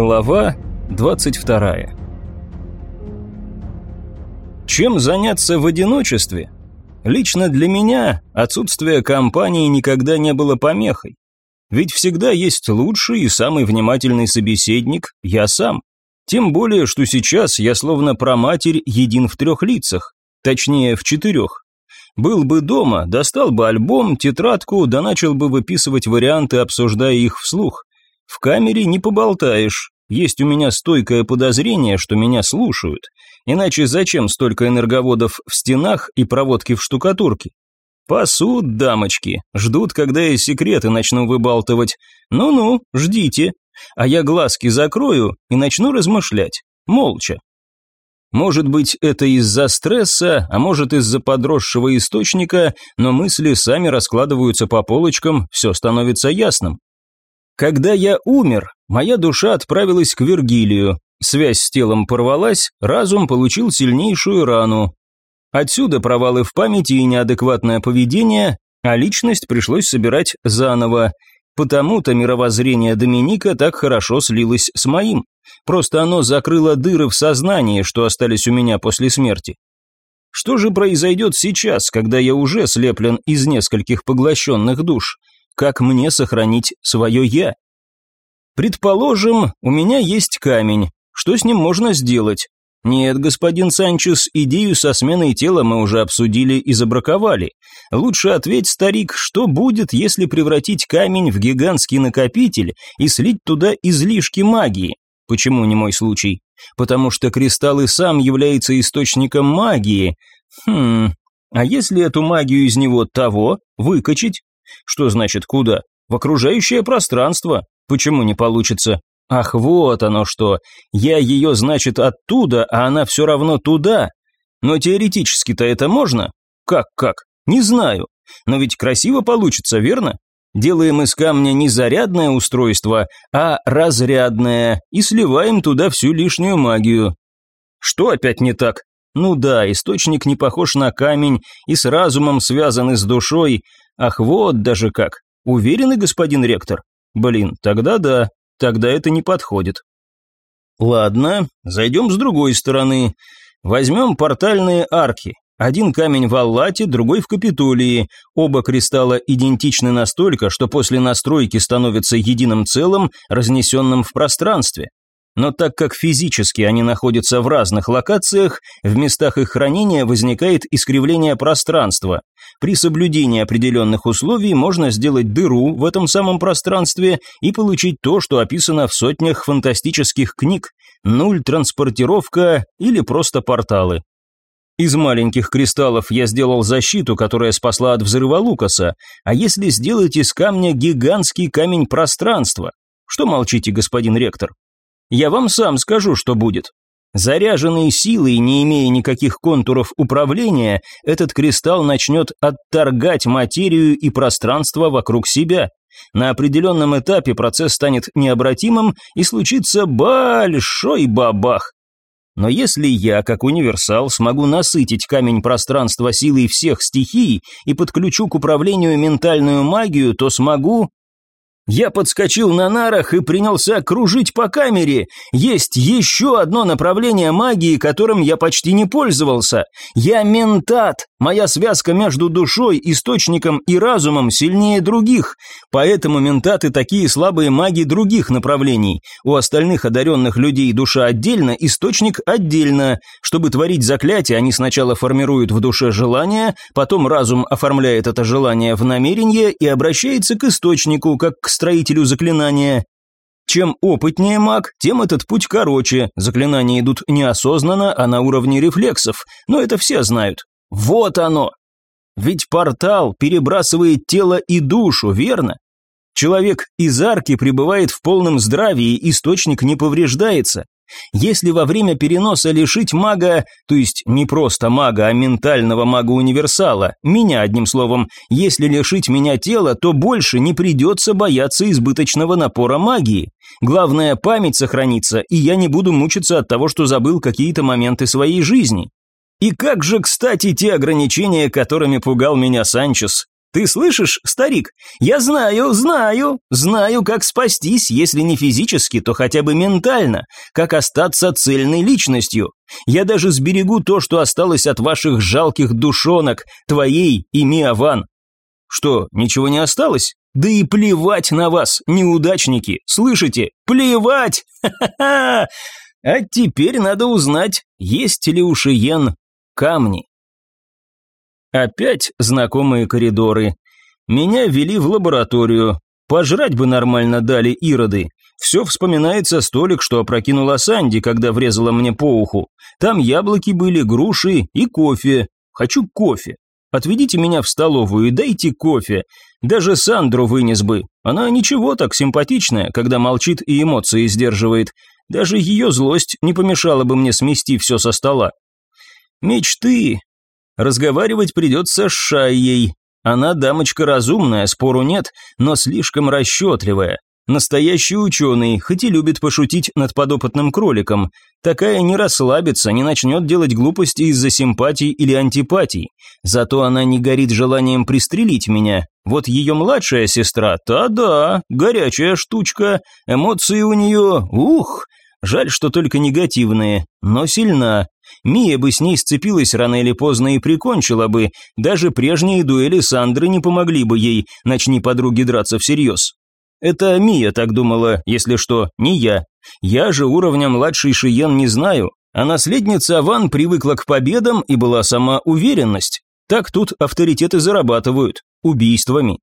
Глава 22 Чем заняться в одиночестве? Лично для меня отсутствие компании никогда не было помехой. Ведь всегда есть лучший и самый внимательный собеседник – я сам. Тем более, что сейчас я словно проматерь един в трех лицах, точнее в четырех. Был бы дома, достал бы альбом, тетрадку, да начал бы выписывать варианты, обсуждая их вслух. В камере не поболтаешь. Есть у меня стойкое подозрение, что меня слушают. Иначе зачем столько энерговодов в стенах и проводки в штукатурке? Пасут, дамочки, ждут, когда я секреты начну выбалтывать. Ну-ну, ждите. А я глазки закрою и начну размышлять. Молча. Может быть, это из-за стресса, а может из-за подросшего источника, но мысли сами раскладываются по полочкам, все становится ясным. Когда я умер, моя душа отправилась к Вергилию. Связь с телом порвалась, разум получил сильнейшую рану. Отсюда провалы в памяти и неадекватное поведение, а личность пришлось собирать заново. Потому-то мировоззрение Доминика так хорошо слилось с моим. Просто оно закрыло дыры в сознании, что остались у меня после смерти. Что же произойдет сейчас, когда я уже слеплен из нескольких поглощенных душ? Как мне сохранить свое «я». Предположим, у меня есть камень. Что с ним можно сделать? Нет, господин Санчес, идею со сменой тела мы уже обсудили и забраковали. Лучше ответь, старик, что будет, если превратить камень в гигантский накопитель и слить туда излишки магии? Почему не мой случай? Потому что кристалл и сам является источником магии. Хм, а если эту магию из него того выкачать? Что значит куда? В окружающее пространство. Почему не получится? Ах, вот оно что. Я ее, значит, оттуда, а она все равно туда. Но теоретически-то это можно? Как-как? Не знаю. Но ведь красиво получится, верно? Делаем из камня не зарядное устройство, а разрядное, и сливаем туда всю лишнюю магию. Что опять не так? Ну да, источник не похож на камень и с разумом связан и с душой, Ах, вот даже как. Уверены, господин ректор? Блин, тогда да, тогда это не подходит. Ладно, зайдем с другой стороны. Возьмем портальные арки. Один камень в Аллате, другой в Капитолии. Оба кристалла идентичны настолько, что после настройки становятся единым целым, разнесенным в пространстве. Но так как физически они находятся в разных локациях, в местах их хранения возникает искривление пространства. При соблюдении определенных условий можно сделать дыру в этом самом пространстве и получить то, что описано в сотнях фантастических книг – нуль транспортировка или просто порталы. Из маленьких кристаллов я сделал защиту, которая спасла от взрыва Лукаса, а если сделать из камня гигантский камень пространства? Что молчите, господин ректор? Я вам сам скажу, что будет. Заряженный силой, не имея никаких контуров управления, этот кристалл начнет отторгать материю и пространство вокруг себя. На определенном этапе процесс станет необратимым и случится большой бабах. Но если я, как универсал, смогу насытить камень пространства силой всех стихий и подключу к управлению ментальную магию, то смогу я подскочил на нарах и принялся кружить по камере. Есть еще одно направление магии, которым я почти не пользовался. Я ментат. Моя связка между душой, источником и разумом сильнее других. Поэтому ментаты такие слабые маги других направлений. У остальных одаренных людей душа отдельно, источник отдельно. Чтобы творить заклятие, они сначала формируют в душе желание, потом разум оформляет это желание в намерение и обращается к источнику, как к строителю заклинания. Чем опытнее маг, тем этот путь короче. Заклинания идут неосознанно, а на уровне рефлексов. Но это все знают. Вот оно. Ведь портал перебрасывает тело и душу, верно? Человек из арки пребывает в полном здравии, источник не повреждается. Если во время переноса лишить мага, то есть не просто мага, а ментального мага-универсала, меня одним словом, если лишить меня тела, то больше не придется бояться избыточного напора магии. Главное, память сохранится, и я не буду мучиться от того, что забыл какие-то моменты своей жизни. И как же, кстати, те ограничения, которыми пугал меня Санчес? Ты слышишь, старик? Я знаю, знаю, знаю, как спастись, если не физически, то хотя бы ментально, как остаться цельной личностью. Я даже сберегу то, что осталось от ваших жалких душонок, твоей и Миаван. Что, ничего не осталось? Да и плевать на вас, неудачники, слышите? Плевать! Ха-ха-ха! А теперь надо узнать, есть ли у Шиен камни. Опять знакомые коридоры. Меня вели в лабораторию. Пожрать бы нормально дали ироды. Все вспоминается столик, что опрокинула Санди, когда врезала мне по уху. Там яблоки были, груши и кофе. Хочу кофе. Отведите меня в столовую и дайте кофе. Даже Сандру вынес бы. Она ничего так симпатичная, когда молчит и эмоции сдерживает. Даже ее злость не помешала бы мне смести все со стола. Мечты. Разговаривать придется с Шайей. Она дамочка разумная, спору нет, но слишком расчетливая. Настоящий ученый, хоть и любит пошутить над подопытным кроликом. Такая не расслабится, не начнет делать глупости из-за симпатий или антипатий. Зато она не горит желанием пристрелить меня. Вот ее младшая сестра, та да, горячая штучка. Эмоции у нее, ух, жаль, что только негативные, но сильна. Мия бы с ней сцепилась рано или поздно и прикончила бы. Даже прежние дуэли Сандры не помогли бы ей, начни подруги драться всерьез. Это Мия так думала, если что, не я. Я же уровня младший Шиен не знаю, а наследница Ван привыкла к победам и была сама уверенность. Так тут авторитеты зарабатывают, убийствами.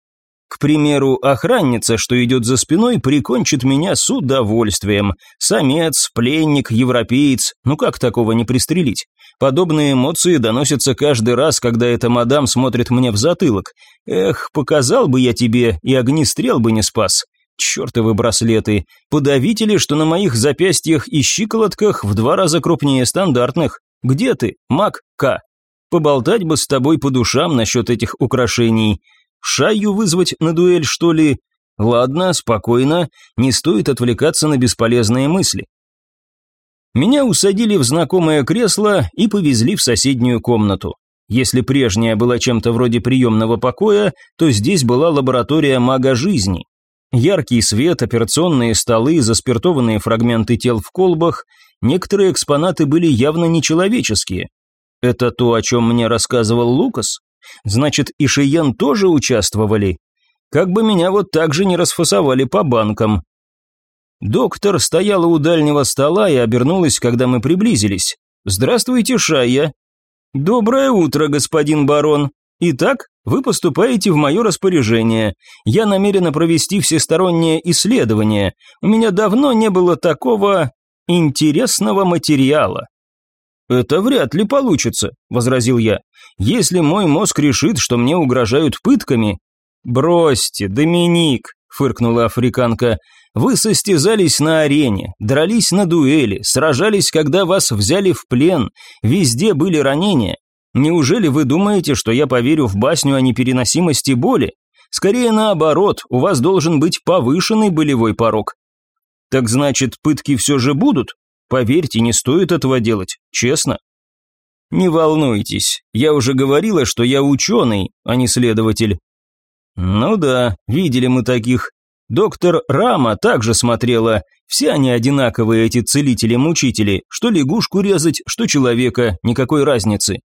К примеру, охранница, что идет за спиной, прикончит меня с удовольствием. Самец, пленник, европеец, ну как такого не пристрелить? Подобные эмоции доносятся каждый раз, когда эта мадам смотрит мне в затылок. Эх, показал бы я тебе, и огнестрел бы не спас. Чертовы браслеты, подавители, что на моих запястьях и щиколотках в два раза крупнее стандартных. Где ты, маг К? Поболтать бы с тобой по душам насчет этих украшений. Шаю вызвать на дуэль, что ли? Ладно, спокойно, не стоит отвлекаться на бесполезные мысли. Меня усадили в знакомое кресло и повезли в соседнюю комнату. Если прежняя была чем-то вроде приемного покоя, то здесь была лаборатория мага жизни. Яркий свет, операционные столы, заспиртованные фрагменты тел в колбах, некоторые экспонаты были явно нечеловеческие. Это то, о чем мне рассказывал Лукас? Значит, и Шиен тоже участвовали. Как бы меня вот так же не расфасовали по банкам. Доктор стояла у дальнего стола и обернулась, когда мы приблизились. «Здравствуйте, Шая». «Доброе утро, господин барон. Итак, вы поступаете в мое распоряжение. Я намерена провести всестороннее исследование. У меня давно не было такого интересного материала». «Это вряд ли получится», – возразил я. «Если мой мозг решит, что мне угрожают пытками...» «Бросьте, Доминик», – фыркнула африканка. «Вы состязались на арене, дрались на дуэли, сражались, когда вас взяли в плен, везде были ранения. Неужели вы думаете, что я поверю в басню о непереносимости боли? Скорее наоборот, у вас должен быть повышенный болевой порог». «Так значит, пытки все же будут?» Поверьте, не стоит этого делать, честно. Не волнуйтесь, я уже говорила, что я ученый, а не следователь. Ну да, видели мы таких. Доктор Рама также смотрела. Все они одинаковые, эти целители-мучители. Что лягушку резать, что человека, никакой разницы.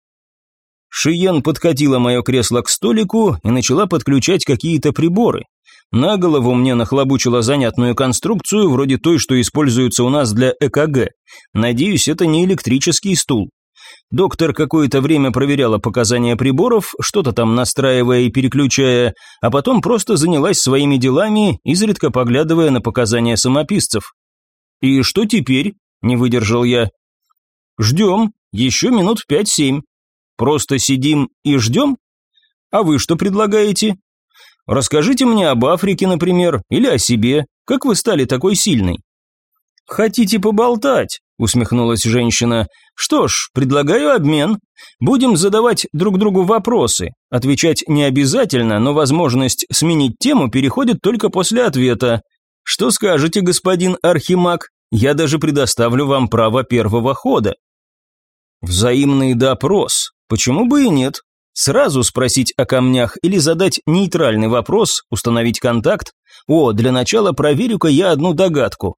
Шиен подкатила мое кресло к столику и начала подключать какие-то приборы. На голову мне нахлобучила занятную конструкцию, вроде той, что используется у нас для ЭКГ. Надеюсь, это не электрический стул. Доктор какое-то время проверяла показания приборов, что-то там настраивая и переключая, а потом просто занялась своими делами, изредка поглядывая на показания самописцев. «И что теперь?» – не выдержал я. «Ждем, еще минут пять-семь. Просто сидим и ждем? А вы что предлагаете?» Расскажите мне об Африке, например, или о себе. Как вы стали такой сильной?» «Хотите поболтать?» – усмехнулась женщина. «Что ж, предлагаю обмен. Будем задавать друг другу вопросы. Отвечать не обязательно, но возможность сменить тему переходит только после ответа. Что скажете, господин Архимаг? Я даже предоставлю вам право первого хода». «Взаимный допрос. Почему бы и нет? Сразу спросить о камнях или задать нейтральный вопрос, установить контакт? О, для начала проверю-ка я одну догадку.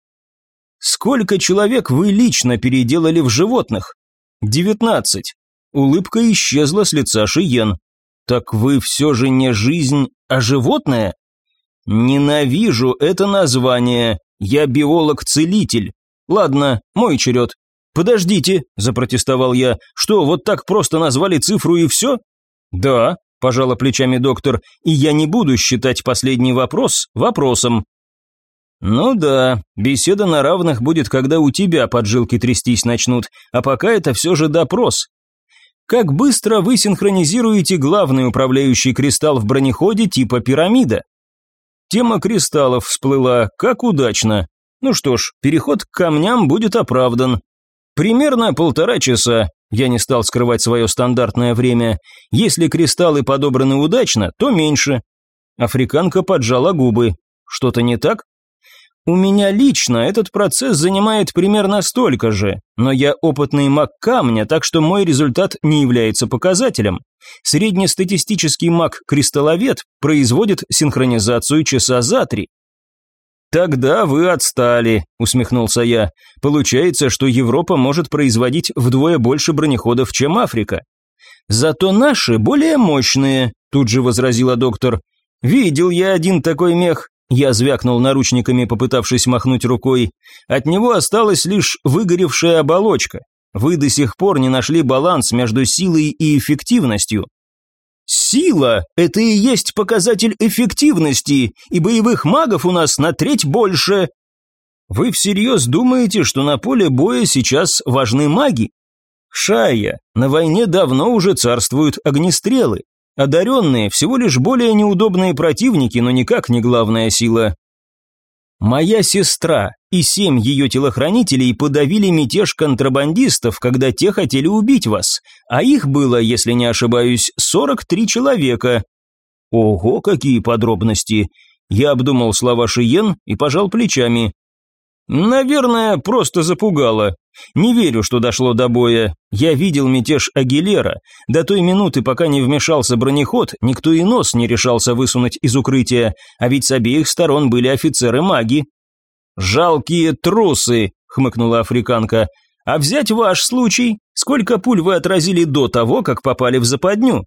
Сколько человек вы лично переделали в животных? Девятнадцать. Улыбка исчезла с лица Шиен. Так вы все же не жизнь, а животное? Ненавижу это название. Я биолог-целитель. Ладно, мой черед. Подождите, запротестовал я. Что, вот так просто назвали цифру и все? Да, пожала плечами доктор, и я не буду считать последний вопрос вопросом. Ну да, беседа на равных будет, когда у тебя поджилки трястись начнут, а пока это все же допрос. Как быстро вы синхронизируете главный управляющий кристалл в бронеходе типа пирамида? Тема кристаллов всплыла, как удачно. Ну что ж, переход к камням будет оправдан. Примерно полтора часа. Я не стал скрывать свое стандартное время. Если кристаллы подобраны удачно, то меньше. Африканка поджала губы. Что-то не так? У меня лично этот процесс занимает примерно столько же, но я опытный маг камня, так что мой результат не является показателем. Среднестатистический маг-кристалловед производит синхронизацию часа за три. «Тогда вы отстали», – усмехнулся я. «Получается, что Европа может производить вдвое больше бронеходов, чем Африка». «Зато наши более мощные», – тут же возразила доктор. «Видел я один такой мех, я звякнул наручниками, попытавшись махнуть рукой. От него осталась лишь выгоревшая оболочка. Вы до сих пор не нашли баланс между силой и эффективностью. Сила – это и есть показатель эффективности, и боевых магов у нас на треть больше. Вы всерьез думаете, что на поле боя сейчас важны маги? Шая, на войне давно уже царствуют огнестрелы. Одаренные всего лишь более неудобные противники, но никак не главная сила. Моя сестра и семь ее телохранителей подавили мятеж контрабандистов, когда те хотели убить вас, а их было, если не ошибаюсь, 43 человека. Ого, какие подробности! Я обдумал слова Шиен и пожал плечами. Наверное, просто запугало. Не верю, что дошло до боя. Я видел мятеж Агилера. До той минуты, пока не вмешался бронеход, никто и нос не решался высунуть из укрытия, а ведь с обеих сторон были офицеры-маги. «Жалкие трусы», — хмыкнула африканка. «А взять ваш случай? Сколько пуль вы отразили до того, как попали в западню?»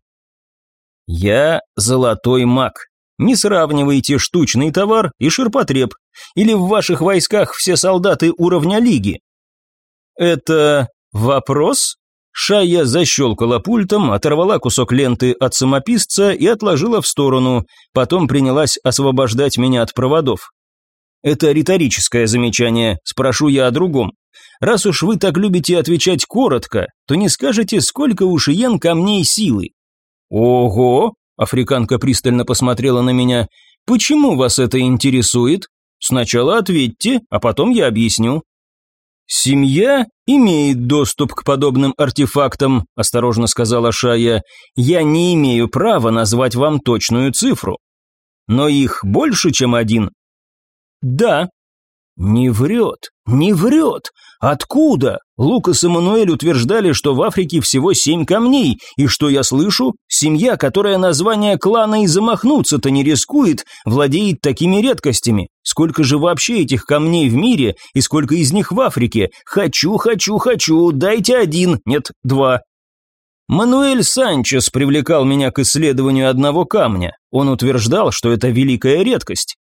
«Я золотой маг», не сравнивайте штучный товар и ширпотреб. Или в ваших войсках все солдаты уровня лиги. Это вопрос? Шая защелкала пультом, оторвала кусок ленты от самописца и отложила в сторону, потом принялась освобождать меня от проводов. Это риторическое замечание, спрошу я о другом. Раз уж вы так любите отвечать коротко, то не скажете, сколько у Шиен камней силы? Ого, Африканка пристально посмотрела на меня. «Почему вас это интересует? Сначала ответьте, а потом я объясню». «Семья имеет доступ к подобным артефактам», – осторожно сказала Шая. «Я не имею права назвать вам точную цифру. Но их больше, чем один?» «Да». «Не врет, не врет. Откуда? Лукас и Мануэль утверждали, что в Африке всего семь камней, и что я слышу? Семья, которая название клана и замахнуться-то не рискует, владеет такими редкостями. Сколько же вообще этих камней в мире, и сколько из них в Африке? Хочу, хочу, хочу, дайте один, нет, два. Мануэль Санчес привлекал меня к исследованию одного камня. Он утверждал, что это великая редкость.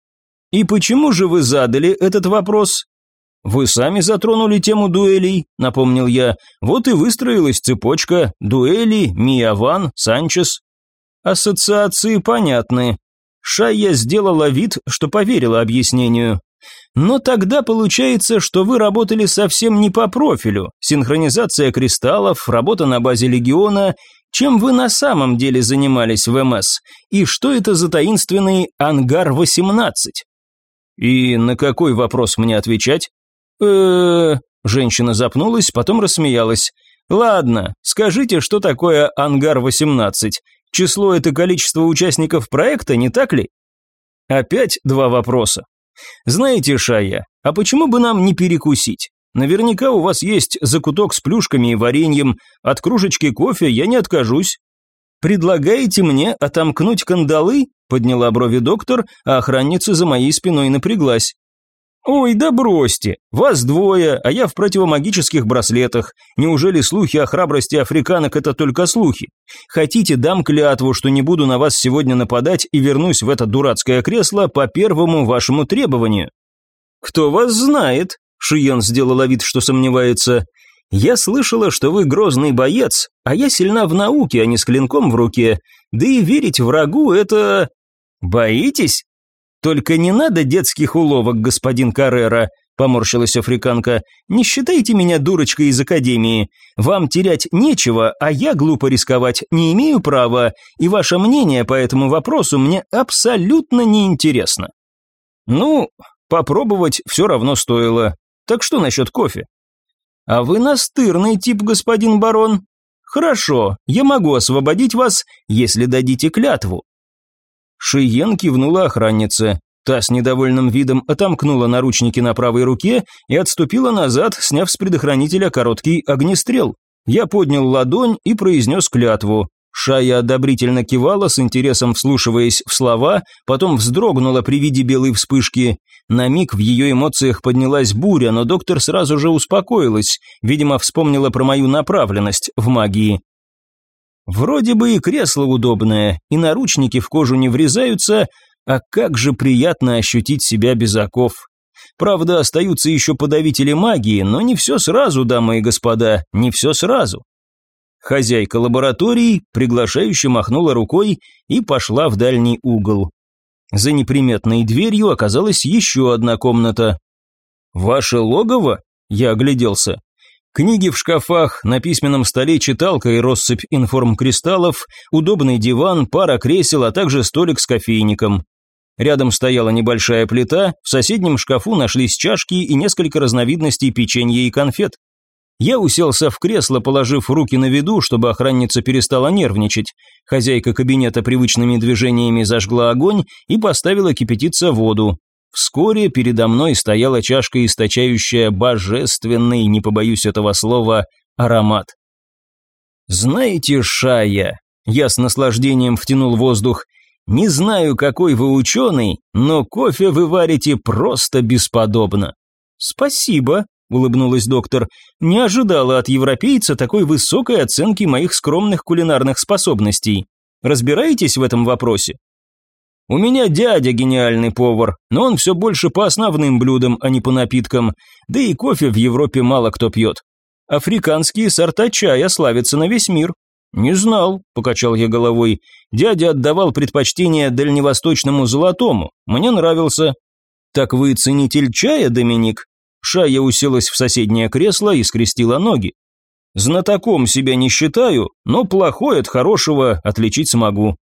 И почему же вы задали этот вопрос? «Вы сами затронули тему дуэлей», — напомнил я. «Вот и выстроилась цепочка. Дуэли, Мияван, Санчес». Ассоциации понятны. Шайя сделала вид, что поверила объяснению. Но тогда получается, что вы работали совсем не по профилю. Синхронизация кристаллов, работа на базе легиона. Чем вы на самом деле занимались в МС? И что это за таинственный ангар-18? И на какой вопрос мне отвечать? э Женщина запнулась, потом рассмеялась. «Ладно, скажите, что такое «Ангар-18»? Число – это количество участников проекта, не так ли?» Опять два вопроса. «Знаете, Шая, а почему бы нам не перекусить? Наверняка у вас есть закуток с плюшками и вареньем, от кружечки кофе я не откажусь». «Предлагаете мне отомкнуть кандалы?» – подняла брови доктор, а охранница за моей спиной напряглась. «Ой, да бросьте! Вас двое, а я в противомагических браслетах. Неужели слухи о храбрости африканок – это только слухи? Хотите, дам клятву, что не буду на вас сегодня нападать и вернусь в это дурацкое кресло по первому вашему требованию?» «Кто вас знает?» – Шиен сделала вид, что сомневается. «Я слышала, что вы грозный боец, а я сильна в науке, а не с клинком в руке. Да и верить врагу – это...» «Боитесь?» «Только не надо детских уловок, господин Каррера», – поморщилась африканка. «Не считайте меня дурочкой из академии. Вам терять нечего, а я глупо рисковать не имею права, и ваше мнение по этому вопросу мне абсолютно неинтересно». «Ну, попробовать все равно стоило. Так что насчет кофе?» «А вы настырный тип, господин барон», «Хорошо, я могу освободить вас, если дадите клятву». Шиен кивнула охраннице. Та с недовольным видом отомкнула наручники на правой руке и отступила назад, сняв с предохранителя короткий огнестрел. Я поднял ладонь и произнес клятву. Шая одобрительно кивала, с интересом вслушиваясь в слова, потом вздрогнула при виде белой вспышки. На миг в ее эмоциях поднялась буря, но доктор сразу же успокоилась, видимо, вспомнила про мою направленность в магии. Вроде бы и кресло удобное, и наручники в кожу не врезаются, а как же приятно ощутить себя без оков. Правда, остаются еще подавители магии, но не все сразу, дамы и господа, не все сразу. Хозяйка лаборатории приглашающе махнула рукой и пошла в дальний угол. За неприметной дверью оказалась еще одна комната. «Ваше логово?» – я огляделся. Книги в шкафах, на письменном столе читалка и россыпь информкристаллов, удобный диван, пара кресел, а также столик с кофейником. Рядом стояла небольшая плита, в соседнем шкафу нашлись чашки и несколько разновидностей печенья и конфет. Я уселся в кресло, положив руки на виду, чтобы охранница перестала нервничать. Хозяйка кабинета привычными движениями зажгла огонь и поставила кипятиться воду. Вскоре передо мной стояла чашка, источающая божественный, не побоюсь этого слова, аромат. «Знаете, Шая», – я с наслаждением втянул воздух, – «не знаю, какой вы ученый, но кофе вы варите просто бесподобно». «Спасибо», – улыбнулась доктор, – «не ожидала от европейца такой высокой оценки моих скромных кулинарных способностей. Разбираетесь в этом вопросе?» У меня дядя гениальный повар, но он все больше по основным блюдам, а не по напиткам, да и кофе в Европе мало кто пьет. Африканские сорта чая славятся на весь мир. Не знал, покачал я головой. Дядя отдавал предпочтение дальневосточному золотому. Мне нравился. Так вы ценитель чая, Доминик? Шая уселась в соседнее кресло и скрестила ноги. Знатоком себя не считаю, но плохое от хорошего отличить смогу.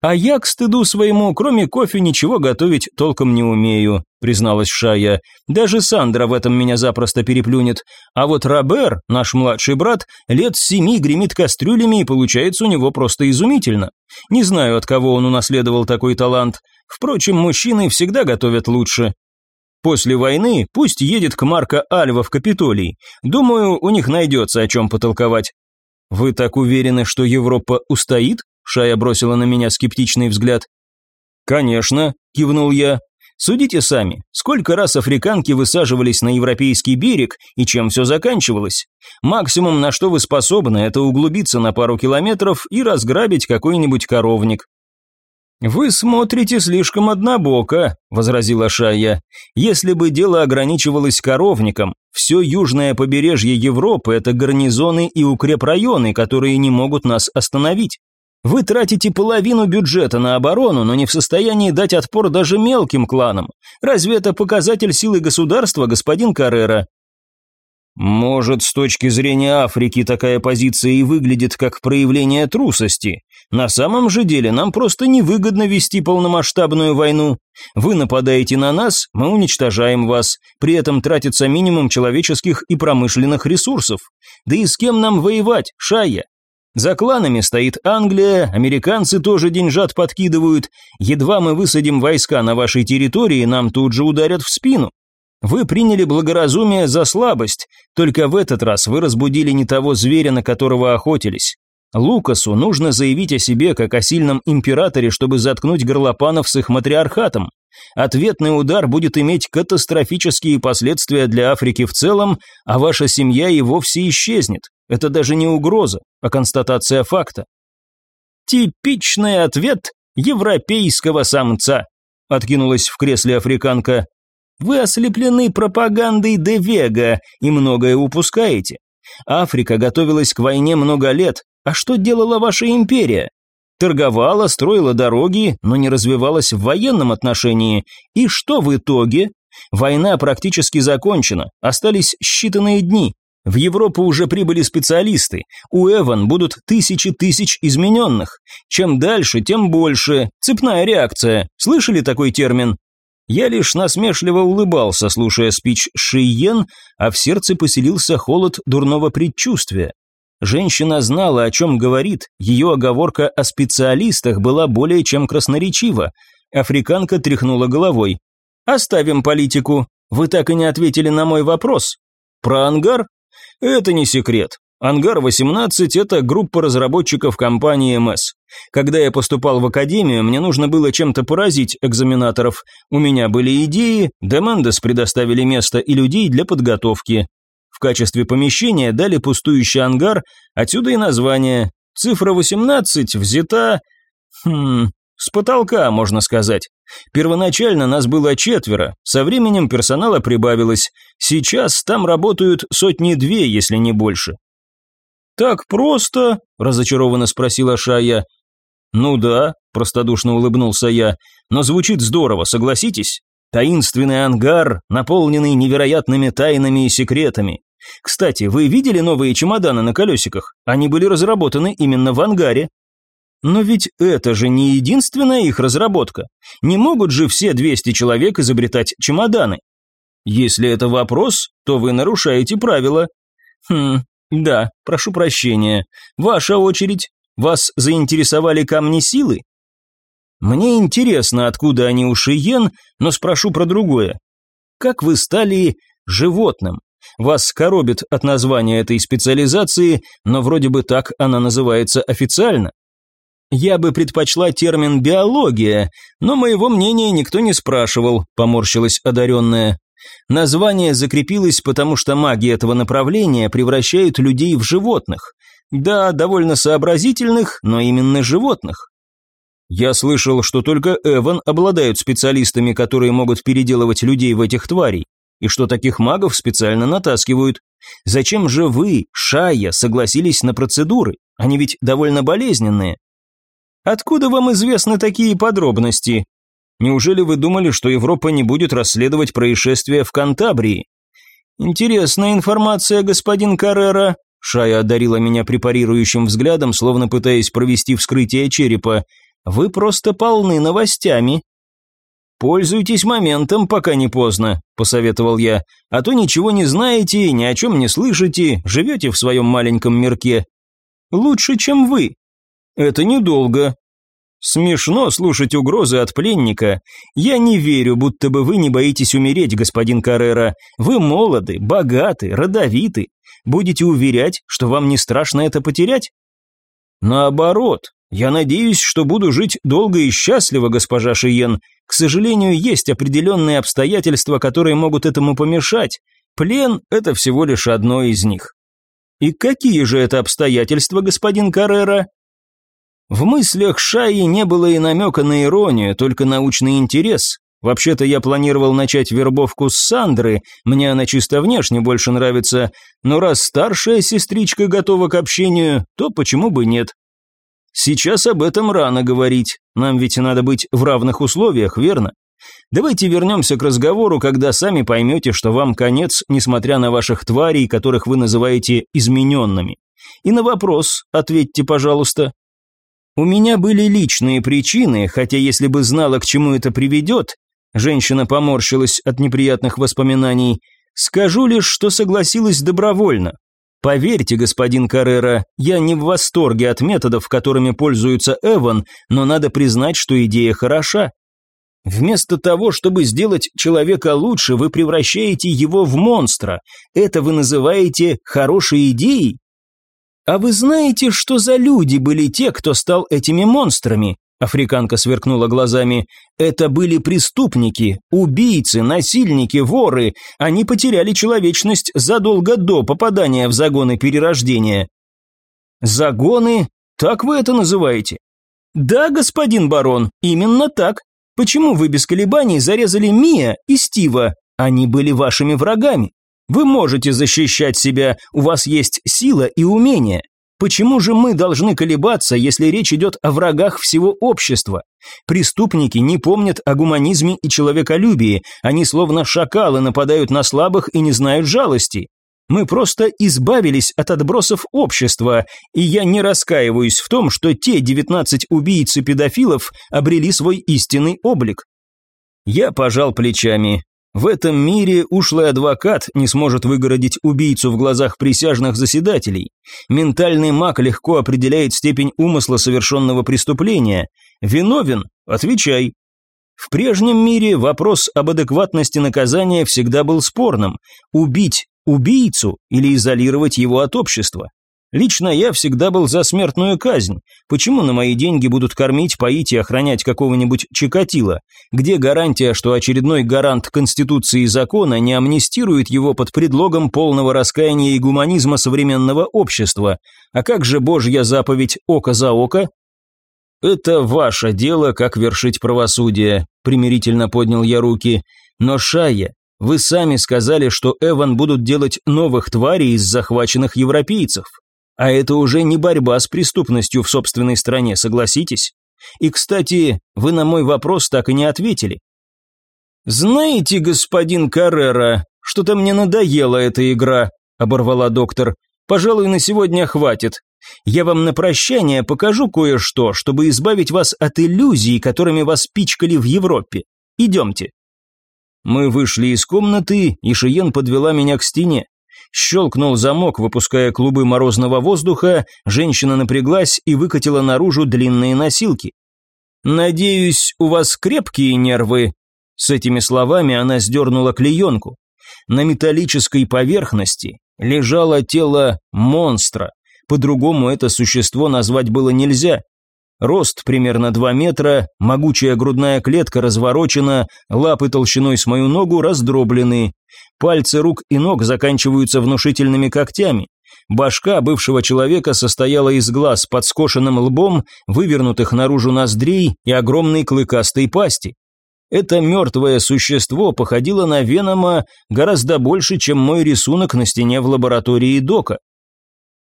«А я, к стыду своему, кроме кофе ничего готовить толком не умею», призналась Шая. «Даже Сандра в этом меня запросто переплюнет. А вот Робер, наш младший брат, лет семи гремит кастрюлями и получается у него просто изумительно. Не знаю, от кого он унаследовал такой талант. Впрочем, мужчины всегда готовят лучше. После войны пусть едет к Марко Альва в Капитолий. Думаю, у них найдется о чем потолковать». «Вы так уверены, что Европа устоит?» Шая бросила на меня скептичный взгляд. «Конечно», – кивнул я. «Судите сами, сколько раз африканки высаживались на европейский берег и чем все заканчивалось? Максимум, на что вы способны, это углубиться на пару километров и разграбить какой-нибудь коровник. «Вы смотрите слишком однобоко», – возразила Шая. «Если бы дело ограничивалось коровником, все южное побережье Европы – это гарнизоны и укрепрайоны, которые не могут нас остановить. Вы тратите половину бюджета на оборону, но не в состоянии дать отпор даже мелким кланам. Разве это показатель силы государства, господин Каррера? Может, с точки зрения Африки такая позиция и выглядит как проявление трусости. На самом же деле нам просто невыгодно вести полномасштабную войну. Вы нападаете на нас, мы уничтожаем вас. При этом тратится минимум человеческих и промышленных ресурсов. Да и с кем нам воевать, Шая? За кланами стоит Англия, американцы тоже деньжат подкидывают. Едва мы высадим войска на вашей территории, нам тут же ударят в спину. Вы приняли благоразумие за слабость, только в этот раз вы разбудили не того зверя, на которого охотились. Лукасу нужно заявить о себе как о сильном императоре, чтобы заткнуть горлопанов с их матриархатом. Ответный удар будет иметь катастрофические последствия для Африки в целом, а ваша семья и вовсе исчезнет. Это даже не угроза, а констатация факта. Типичный ответ европейского самца, откинулась в кресле африканка. Вы ослеплены пропагандой де Вега и многое упускаете. Африка готовилась к войне много лет, а что делала ваша империя? Торговала, строила дороги, но не развивалась в военном отношении. И что в итоге? Война практически закончена, остались считанные дни. В Европу уже прибыли специалисты. У Эван будут тысячи тысяч измененных. Чем дальше, тем больше. Цепная реакция. Слышали такой термин? Я лишь насмешливо улыбался, слушая спич Шиен, а в сердце поселился холод дурного предчувствия. Женщина знала, о чем говорит, ее оговорка о специалистах была более чем красноречива. Африканка тряхнула головой. «Оставим политику. Вы так и не ответили на мой вопрос. Про ангар? Это не секрет. Ангар-18 – это группа разработчиков компании МС. Когда я поступал в академию, мне нужно было чем-то поразить экзаменаторов. У меня были идеи, Демендес предоставили место и людей для подготовки. В качестве помещения дали пустующий ангар, отсюда и название. Цифра 18 взята... Хм, с потолка, можно сказать. Первоначально нас было четверо, со временем персонала прибавилось. Сейчас там работают сотни-две, если не больше. «Так просто?» – разочарованно спросила Шая. «Ну да», – простодушно улыбнулся я, – «но звучит здорово, согласитесь? Таинственный ангар, наполненный невероятными тайнами и секретами. Кстати, вы видели новые чемоданы на колесиках? Они были разработаны именно в ангаре. Но ведь это же не единственная их разработка. Не могут же все 200 человек изобретать чемоданы. Если это вопрос, то вы нарушаете правила. Хм, да, прошу прощения. Ваша очередь. Вас заинтересовали камни силы? Мне интересно, откуда они у Шиен, но спрошу про другое. Как вы стали животным? Вас коробит от названия этой специализации, но вроде бы так она называется официально. Я бы предпочла термин «биология», но моего мнения никто не спрашивал, поморщилась одаренная. Название закрепилось, потому что маги этого направления превращают людей в животных. Да, довольно сообразительных, но именно животных. Я слышал, что только Эван обладают специалистами, которые могут переделывать людей в этих тварей и что таких магов специально натаскивают. Зачем же вы, Шая, согласились на процедуры? Они ведь довольно болезненные. Откуда вам известны такие подробности? Неужели вы думали, что Европа не будет расследовать происшествия в Кантабрии? Интересная информация, господин Каррера. Шая одарила меня препарирующим взглядом, словно пытаясь провести вскрытие черепа. Вы просто полны новостями. «Пользуйтесь моментом, пока не поздно», – посоветовал я, «а то ничего не знаете, ни о чем не слышите, живете в своем маленьком мирке. Лучше, чем вы. Это недолго». «Смешно слушать угрозы от пленника. Я не верю, будто бы вы не боитесь умереть, господин Каррера. Вы молоды, богаты, родовиты. Будете уверять, что вам не страшно это потерять?» «Наоборот, я надеюсь, что буду жить долго и счастливо, госпожа Шиен. К сожалению, есть определенные обстоятельства, которые могут этому помешать. Плен – это всего лишь одно из них. И какие же это обстоятельства, господин Каррера? В мыслях Шаи не было и намека на иронию, только научный интерес. Вообще-то я планировал начать вербовку с Сандры, мне она чисто внешне больше нравится, но раз старшая сестричка готова к общению, то почему бы нет? Сейчас об этом рано говорить. Нам ведь надо быть в равных условиях, верно? Давайте вернемся к разговору, когда сами поймете, что вам конец, несмотря на ваших тварей, которых вы называете измененными. И на вопрос ответьте, пожалуйста. У меня были личные причины, хотя если бы знала, к чему это приведет, женщина поморщилась от неприятных воспоминаний, скажу лишь, что согласилась добровольно. Поверьте, господин Каррера, я не в восторге от методов, которыми пользуется Эван, но надо признать, что идея хороша. Вместо того, чтобы сделать человека лучше, вы превращаете его в монстра. Это вы называете хорошей идеей? «А вы знаете, что за люди были те, кто стал этими монстрами?» Африканка сверкнула глазами. «Это были преступники, убийцы, насильники, воры. Они потеряли человечность задолго до попадания в загоны перерождения». «Загоны? Так вы это называете?» «Да, господин барон, именно так. Почему вы без колебаний зарезали Мия и Стива? Они были вашими врагами. Вы можете защищать себя, у вас есть сила и умение. Почему же мы должны колебаться, если речь идет о врагах всего общества? Преступники не помнят о гуманизме и человеколюбии, они словно шакалы нападают на слабых и не знают жалости. Мы просто избавились от отбросов общества, и я не раскаиваюсь в том, что те 19 убийц и педофилов обрели свой истинный облик. Я пожал плечами. В этом мире ушлый адвокат не сможет выгородить убийцу в глазах присяжных заседателей. Ментальный маг легко определяет степень умысла совершенного преступления. Виновен? Отвечай. В прежнем мире вопрос об адекватности наказания всегда был спорным. Убить убийцу или изолировать его от общества. Лично я всегда был за смертную казнь. Почему на мои деньги будут кормить, поить и охранять какого-нибудь Чикатила? Где гарантия, что очередной гарант Конституции и закона не амнистирует его под предлогом полного раскаяния и гуманизма современного общества? А как же божья заповедь «око за око»? «Это ваше дело, как вершить правосудие», – примирительно поднял я руки. «Но, Шая, вы сами сказали, что Эван будут делать новых тварей из захваченных европейцев. А это уже не борьба с преступностью в собственной стране, согласитесь? И, кстати, вы на мой вопрос так и не ответили. «Знаете, господин Каррера, что-то мне надоела эта игра», – оборвала доктор. «Пожалуй, на сегодня хватит. Я вам на прощание покажу кое-что, чтобы избавить вас от иллюзий, которыми вас пичкали в Европе. Идемте». Мы вышли из комнаты, и Шиен подвела меня к стене. Щелкнул замок, выпуская клубы морозного воздуха, женщина напряглась и выкатила наружу длинные носилки. «Надеюсь, у вас крепкие нервы?» С этими словами она сдернула клеенку. На металлической поверхности лежало тело монстра. По-другому это существо назвать было нельзя. Рост примерно 2 метра, могучая грудная клетка разворочена, лапы толщиной с мою ногу раздроблены. Пальцы рук и ног заканчиваются внушительными когтями. Башка бывшего человека состояла из глаз под скошенным лбом, вывернутых наружу ноздрей и огромной клыкастой пасти. Это мертвое существо походило на Венома гораздо больше, чем мой рисунок на стене в лаборатории Дока.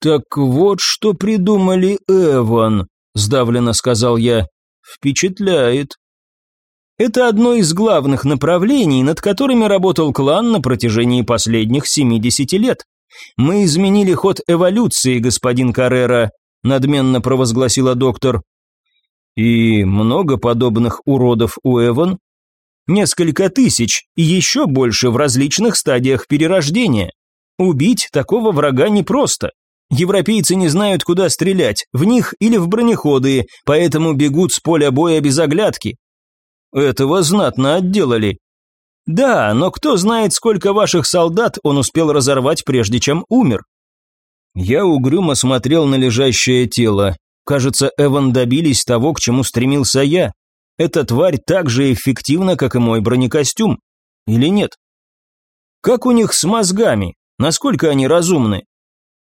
«Так вот, что придумали Эван», – сдавленно сказал я. «Впечатляет». Это одно из главных направлений, над которыми работал клан на протяжении последних 70 лет. Мы изменили ход эволюции, господин Каррера, надменно провозгласила доктор. И много подобных уродов у Эван? Несколько тысяч и еще больше в различных стадиях перерождения. Убить такого врага непросто. Европейцы не знают, куда стрелять, в них или в бронеходы, поэтому бегут с поля боя без оглядки. Этого знатно отделали. Да, но кто знает, сколько ваших солдат он успел разорвать, прежде чем умер. Я угрюмо смотрел на лежащее тело. Кажется, Эван добились того, к чему стремился я. Эта тварь так же эффективна, как и мой бронекостюм. Или нет? Как у них с мозгами? Насколько они разумны?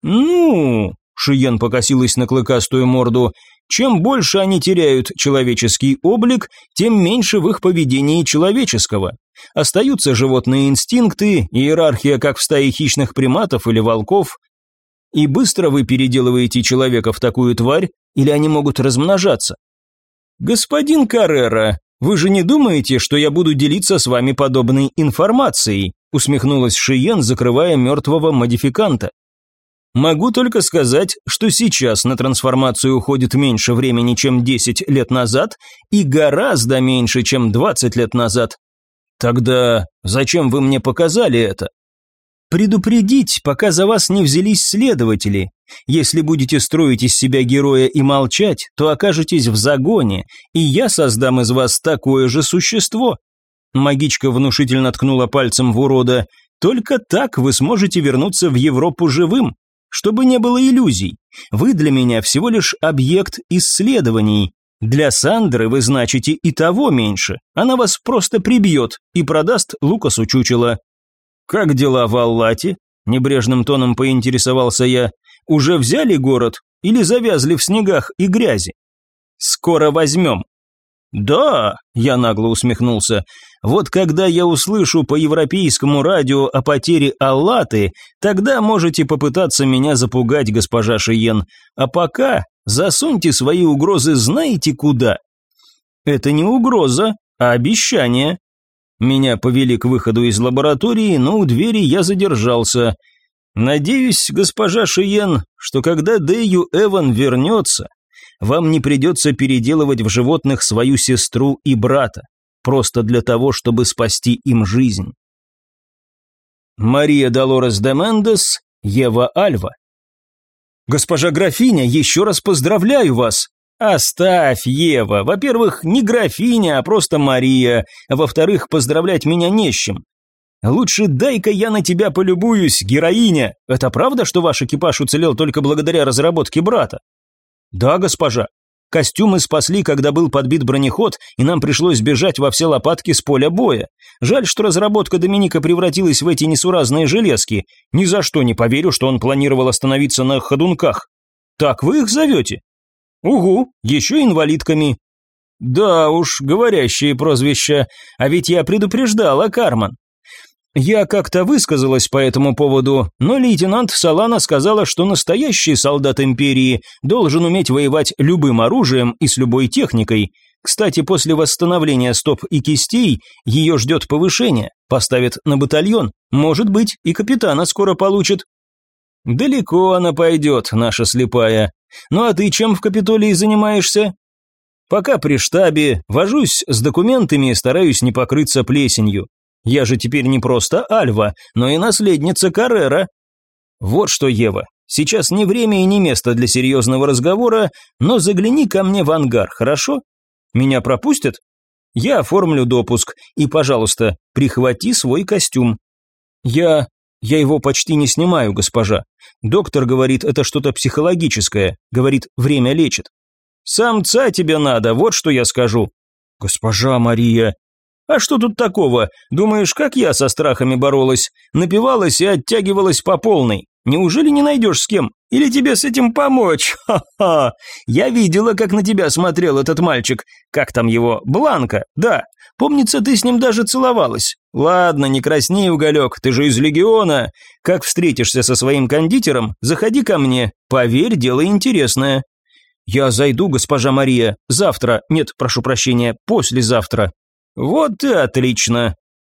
Ну, Шиен покосилась на клыкастую морду. Чем больше они теряют человеческий облик, тем меньше в их поведении человеческого. Остаются животные инстинкты, иерархия, как в стае хищных приматов или волков. И быстро вы переделываете человека в такую тварь, или они могут размножаться? Господин Каррера, вы же не думаете, что я буду делиться с вами подобной информацией? усмехнулась Шиен, закрывая мертвого модификанта. Могу только сказать, что сейчас на трансформацию уходит меньше времени, чем 10 лет назад, и гораздо меньше, чем 20 лет назад. Тогда зачем вы мне показали это? Предупредить, пока за вас не взялись следователи. Если будете строить из себя героя и молчать, то окажетесь в загоне, и я создам из вас такое же существо. Магичка внушительно ткнула пальцем в урода. Только так вы сможете вернуться в Европу живым. Чтобы не было иллюзий. Вы для меня всего лишь объект исследований. Для Сандры вы значите и того меньше. Она вас просто прибьет и продаст Лукасу чучело. Как дела в Аллате? Небрежным тоном поинтересовался я. Уже взяли город или завязли в снегах и грязи? Скоро возьмем. «Да», – я нагло усмехнулся, – «вот когда я услышу по европейскому радио о потере Аллаты, тогда можете попытаться меня запугать, госпожа Шиен, а пока засуньте свои угрозы знаете куда». «Это не угроза, а обещание». Меня повели к выходу из лаборатории, но у двери я задержался. «Надеюсь, госпожа Шиен, что когда Дэю Эван вернется, вам не придется переделывать в животных свою сестру и брата, просто для того, чтобы спасти им жизнь. Мария Долорес де Мендес, Ева Альва. Госпожа графиня, еще раз поздравляю вас. Оставь, Ева. Во-первых, не графиня, а просто Мария. Во-вторых, поздравлять меня не с чем. Лучше дай-ка я на тебя полюбуюсь, героиня. Это правда, что ваш экипаж уцелел только благодаря разработке брата? «Да, госпожа. Костюмы спасли, когда был подбит бронеход, и нам пришлось бежать во все лопатки с поля боя. Жаль, что разработка Доминика превратилась в эти несуразные железки. Ни за что не поверю, что он планировал остановиться на ходунках. Так вы их зовете?» «Угу, еще инвалидками». «Да уж, говорящие прозвища. А ведь я предупреждала, Карман. Я как-то высказалась по этому поводу, но лейтенант Салана сказала, что настоящий солдат империи должен уметь воевать любым оружием и с любой техникой. Кстати, после восстановления стоп и кистей ее ждет повышение, поставят на батальон, может быть, и капитана скоро получит. Далеко она пойдет, наша слепая. Ну а ты чем в Капитолии занимаешься? Пока при штабе, вожусь с документами и стараюсь не покрыться плесенью. Я же теперь не просто Альва, но и наследница Каррера. Вот что, Ева, сейчас не время и не место для серьезного разговора, но загляни ко мне в ангар, хорошо? Меня пропустят? Я оформлю допуск, и, пожалуйста, прихвати свой костюм. Я... я его почти не снимаю, госпожа. Доктор говорит, это что-то психологическое, говорит, время лечит. Самца тебе надо, вот что я скажу. Госпожа Мария, а что тут такого? Думаешь, как я со страхами боролась? Напивалась и оттягивалась по полной. Неужели не найдешь с кем? Или тебе с этим помочь? Ха-ха! Я видела, как на тебя смотрел этот мальчик. Как там его? Бланка, да. Помнится, ты с ним даже целовалась. Ладно, не красней, уголек, ты же из Легиона. Как встретишься со своим кондитером, заходи ко мне. Поверь, дело интересное. Я зайду, госпожа Мария, завтра, нет, прошу прощения, послезавтра. «Вот и отлично.